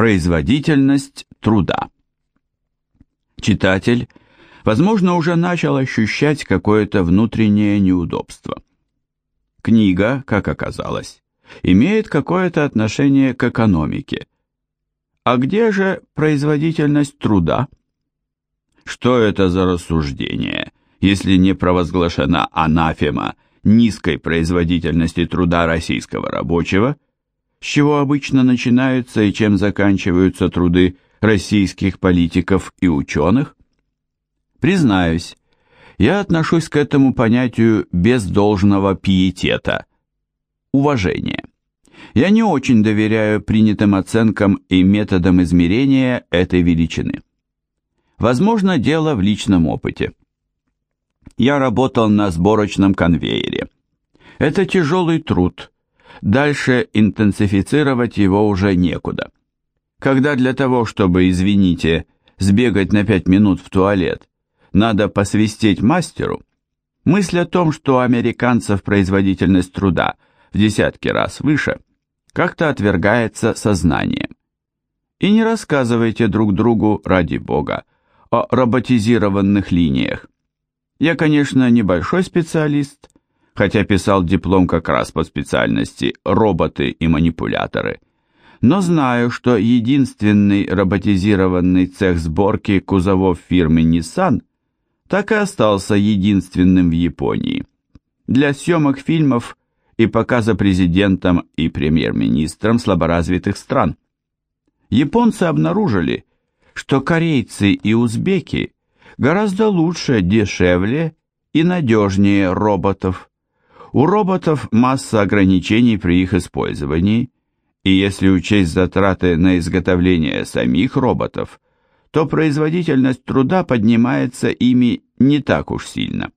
Производительность труда. Читатель, возможно, уже начал ощущать какое-то внутреннее неудобство. Книга, как оказалось, имеет какое-то отношение к экономике. А где же производительность труда? Что это за рассуждение, если не провозглашена анафема низкой производительности труда российского рабочего – с чего обычно начинаются и чем заканчиваются труды российских политиков и ученых? Признаюсь, я отношусь к этому понятию без должного пиетета, уважения. Я не очень доверяю принятым оценкам и методам измерения этой величины. Возможно, дело в личном опыте. Я работал на сборочном конвейере. Это тяжелый труд, дальше интенсифицировать его уже некуда. Когда для того, чтобы, извините, сбегать на пять минут в туалет, надо посвистеть мастеру, мысль о том, что у американцев производительность труда в десятки раз выше, как-то отвергается сознанием. И не рассказывайте друг другу, ради бога, о роботизированных линиях. Я, конечно, небольшой специалист, хотя писал диплом как раз по специальности «Роботы и манипуляторы», но знаю, что единственный роботизированный цех сборки кузовов фирмы Nissan так и остался единственным в Японии. Для съемок фильмов и показа президентам и премьер-министрам слаборазвитых стран. Японцы обнаружили, что корейцы и узбеки гораздо лучше, дешевле и надежнее роботов. У роботов масса ограничений при их использовании, и если учесть затраты на изготовление самих роботов, то производительность труда поднимается ими не так уж сильно.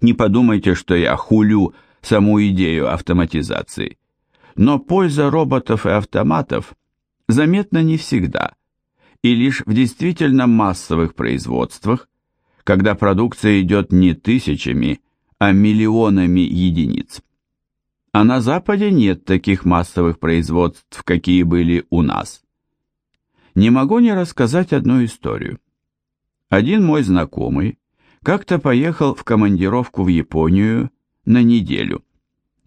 Не подумайте, что я хулю саму идею автоматизации, но польза роботов и автоматов заметна не всегда, и лишь в действительно массовых производствах, когда продукция идет не тысячами, а миллионами единиц. А на Западе нет таких массовых производств, какие были у нас. Не могу не рассказать одну историю. Один мой знакомый как-то поехал в командировку в Японию на неделю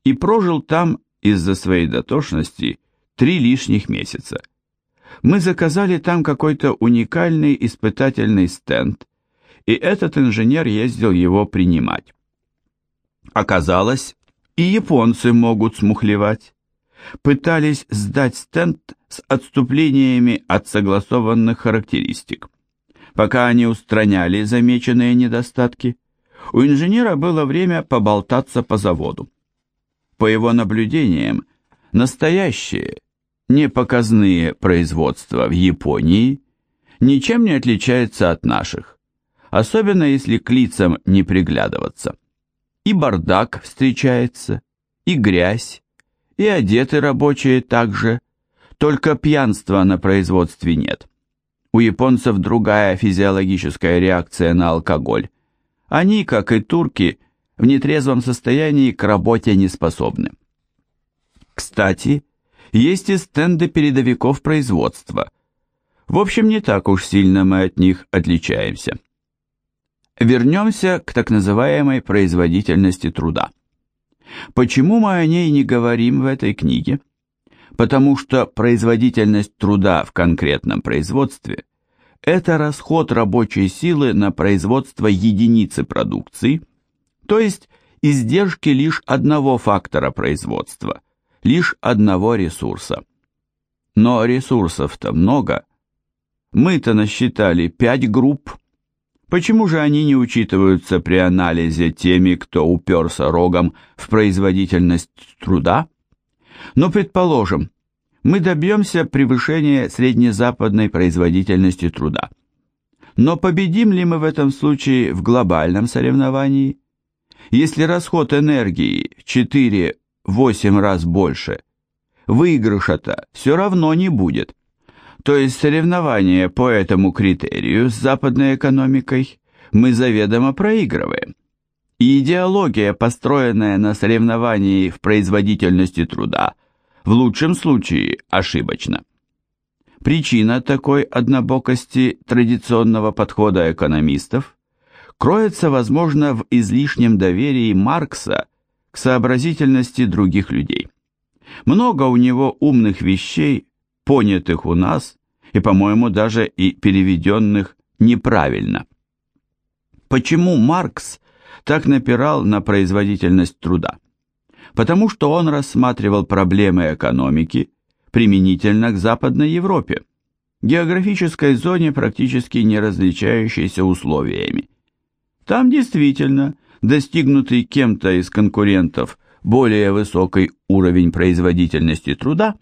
и прожил там из-за своей дотошности три лишних месяца. Мы заказали там какой-то уникальный испытательный стенд, и этот инженер ездил его принимать. Оказалось, и японцы могут смухлевать. Пытались сдать стенд с отступлениями от согласованных характеристик. Пока они устраняли замеченные недостатки, у инженера было время поболтаться по заводу. По его наблюдениям, настоящие, непоказные производства в Японии ничем не отличается от наших, особенно если к лицам не приглядываться. И бардак встречается, и грязь, и одеты рабочие также, только пьянства на производстве нет. У японцев другая физиологическая реакция на алкоголь. Они, как и турки, в нетрезвом состоянии к работе не способны. Кстати, есть и стенды передовиков производства. В общем, не так уж сильно мы от них отличаемся. Вернемся к так называемой производительности труда. Почему мы о ней не говорим в этой книге? Потому что производительность труда в конкретном производстве – это расход рабочей силы на производство единицы продукции, то есть издержки лишь одного фактора производства, лишь одного ресурса. Но ресурсов-то много. Мы-то насчитали пять групп – Почему же они не учитываются при анализе теми, кто уперся рогом в производительность труда? Но предположим, мы добьемся превышения среднезападной производительности труда. Но победим ли мы в этом случае в глобальном соревновании? Если расход энергии в 4-8 раз больше, выигрыша-то все равно не будет. То есть соревнования по этому критерию с западной экономикой мы заведомо проигрываем. И идеология, построенная на соревновании в производительности труда, в лучшем случае ошибочна. Причина такой однобокости традиционного подхода экономистов кроется, возможно, в излишнем доверии Маркса к сообразительности других людей. Много у него умных вещей, понятых у нас, и, по-моему, даже и переведенных неправильно. Почему Маркс так напирал на производительность труда? Потому что он рассматривал проблемы экономики применительно к Западной Европе, географической зоне, практически не различающейся условиями. Там действительно достигнутый кем-то из конкурентов более высокий уровень производительности труда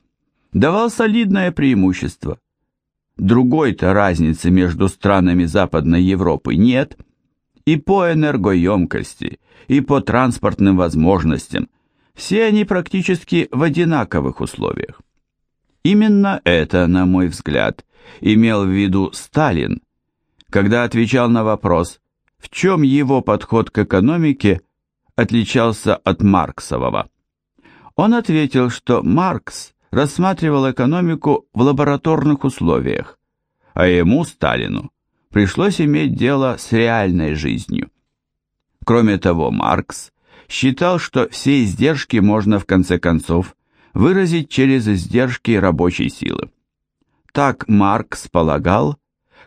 давал солидное преимущество. Другой-то разницы между странами Западной Европы нет. И по энергоемкости, и по транспортным возможностям. Все они практически в одинаковых условиях. Именно это, на мой взгляд, имел в виду Сталин, когда отвечал на вопрос, в чем его подход к экономике отличался от Марксового. Он ответил, что Маркс рассматривал экономику в лабораторных условиях, а ему, Сталину, пришлось иметь дело с реальной жизнью. Кроме того, Маркс считал, что все издержки можно в конце концов выразить через издержки рабочей силы. Так Маркс полагал,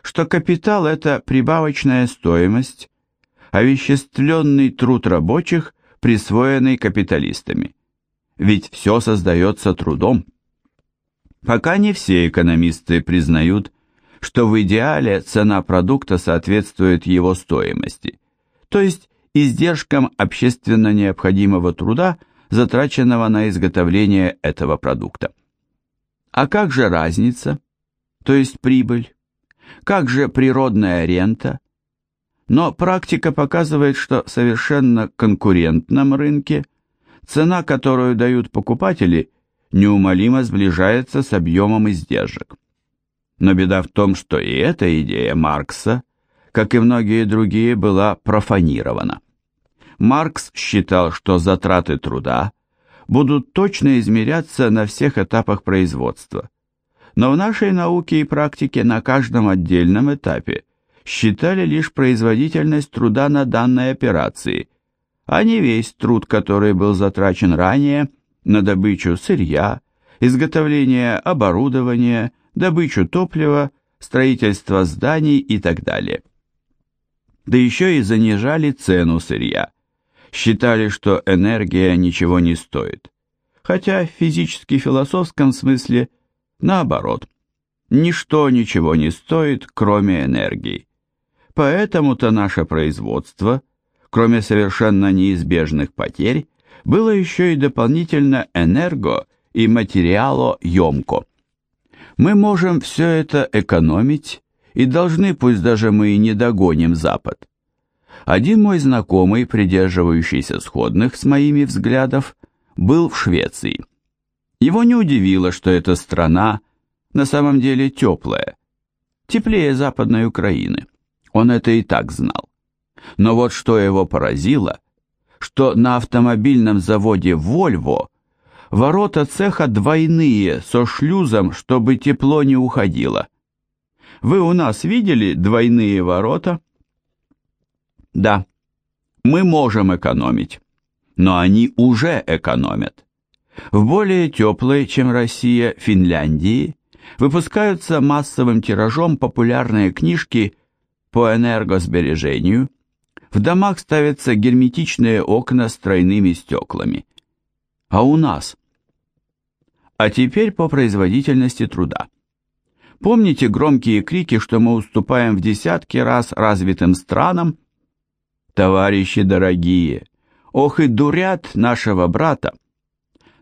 что капитал – это прибавочная стоимость, овеществленный труд рабочих, присвоенный капиталистами. Ведь все создается трудом. Пока не все экономисты признают, что в идеале цена продукта соответствует его стоимости, то есть издержкам общественно необходимого труда, затраченного на изготовление этого продукта. А как же разница, то есть прибыль? Как же природная рента? Но практика показывает, что в совершенно конкурентном рынке цена, которую дают покупатели, неумолимо сближается с объемом издержек. Но беда в том, что и эта идея Маркса, как и многие другие, была профанирована. Маркс считал, что затраты труда будут точно измеряться на всех этапах производства. Но в нашей науке и практике на каждом отдельном этапе считали лишь производительность труда на данной операции, а не весь труд, который был затрачен ранее на добычу сырья, изготовление оборудования, добычу топлива, строительство зданий и так далее. Да еще и занижали цену сырья. Считали, что энергия ничего не стоит. Хотя в физически-философском смысле наоборот. Ничто ничего не стоит, кроме энергии. Поэтому-то наше производство, кроме совершенно неизбежных потерь, было еще и дополнительно энерго- и материалоемко. Мы можем все это экономить и должны, пусть даже мы и не догоним Запад. Один мой знакомый, придерживающийся сходных с моими взглядов, был в Швеции. Его не удивило, что эта страна на самом деле теплая, теплее Западной Украины. Он это и так знал. Но вот что его поразило, что на автомобильном заводе Volvo ворота цеха двойные, со шлюзом, чтобы тепло не уходило. Вы у нас видели двойные ворота? Да, мы можем экономить, но они уже экономят. В более теплой, чем Россия, Финляндии выпускаются массовым тиражом популярные книжки по энергосбережению, в домах ставятся герметичные окна с тройными стеклами. А у нас? А теперь по производительности труда. Помните громкие крики, что мы уступаем в десятки раз развитым странам? Товарищи дорогие, ох и дурят нашего брата.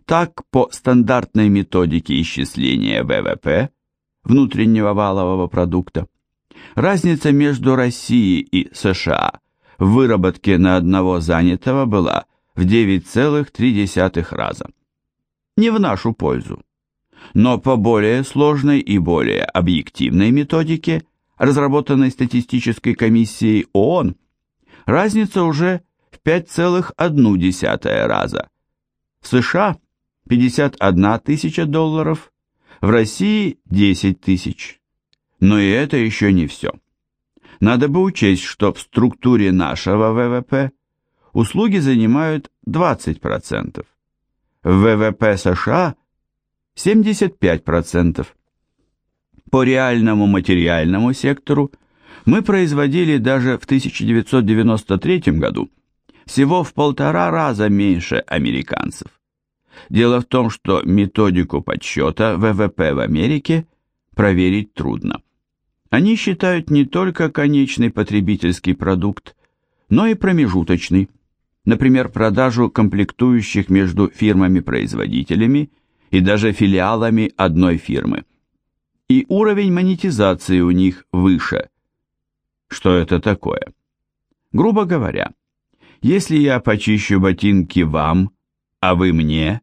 Так, по стандартной методике исчисления ВВП, внутреннего валового продукта, Разница между Россией и США в выработке на одного занятого была в 9,3 раза. Не в нашу пользу. Но по более сложной и более объективной методике, разработанной статистической комиссией ООН, разница уже в 5,1 раза. В США 51 тысяча долларов, в России 10 тысяч. Но и это еще не все. Надо бы учесть, что в структуре нашего ВВП услуги занимают 20%, в ВВП США 75%. По реальному материальному сектору мы производили даже в 1993 году всего в полтора раза меньше американцев. Дело в том, что методику подсчета ВВП в Америке проверить трудно. Они считают не только конечный потребительский продукт, но и промежуточный, например, продажу комплектующих между фирмами-производителями и даже филиалами одной фирмы. И уровень монетизации у них выше. Что это такое? Грубо говоря, если я почищу ботинки вам, а вы мне,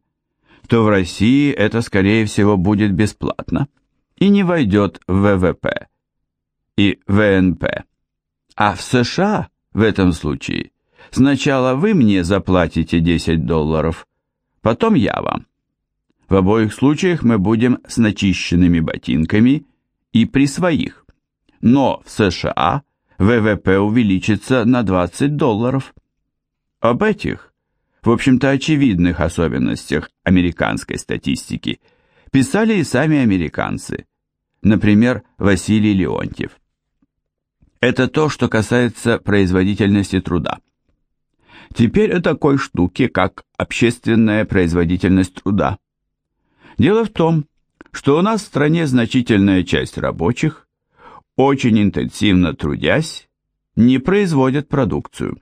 то в России это, скорее всего, будет бесплатно и не войдет в ВВП и ВНП. А в США в этом случае сначала вы мне заплатите 10 долларов, потом я вам. В обоих случаях мы будем с начищенными ботинками и при своих. Но в США ВВП увеличится на 20 долларов. Об этих, в общем-то очевидных особенностях американской статистики писали и сами американцы, например, Василий Леонтьев. Это то, что касается производительности труда. Теперь о такой штуке, как общественная производительность труда. Дело в том, что у нас в стране значительная часть рабочих, очень интенсивно трудясь, не производят продукцию.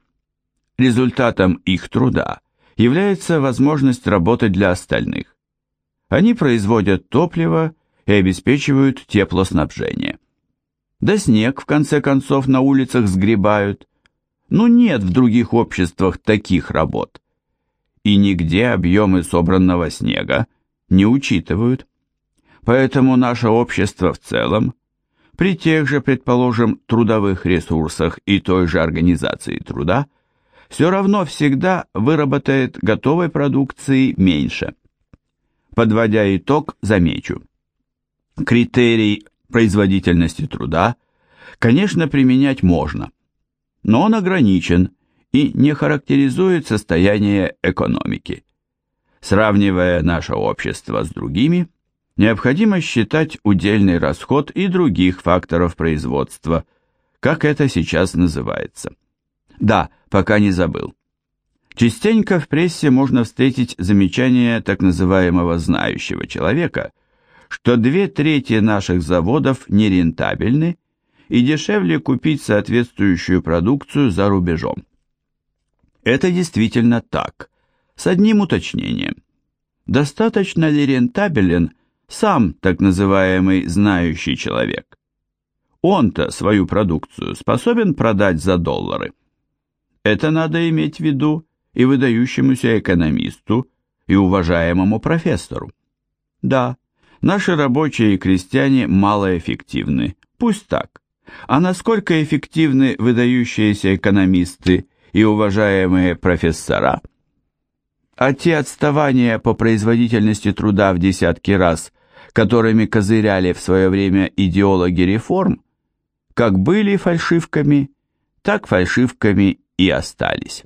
Результатом их труда является возможность работать для остальных. Они производят топливо и обеспечивают теплоснабжение. Да снег, в конце концов, на улицах сгребают. Ну нет в других обществах таких работ. И нигде объемы собранного снега не учитывают. Поэтому наше общество в целом, при тех же, предположим, трудовых ресурсах и той же организации труда, все равно всегда выработает готовой продукции меньше. Подводя итог, замечу. Критерий производительности труда, конечно, применять можно, но он ограничен и не характеризует состояние экономики. Сравнивая наше общество с другими, необходимо считать удельный расход и других факторов производства, как это сейчас называется. Да, пока не забыл. Частенько в прессе можно встретить замечание так называемого знающего человека – что две трети наших заводов нерентабельны и дешевле купить соответствующую продукцию за рубежом. Это действительно так, с одним уточнением. Достаточно ли рентабелен сам так называемый знающий человек? Он-то свою продукцию способен продать за доллары. Это надо иметь в виду и выдающемуся экономисту, и уважаемому профессору. Да, Наши рабочие и крестьяне малоэффективны, пусть так. А насколько эффективны выдающиеся экономисты и уважаемые профессора? А те отставания по производительности труда в десятки раз, которыми козыряли в свое время идеологи реформ, как были фальшивками, так фальшивками и остались.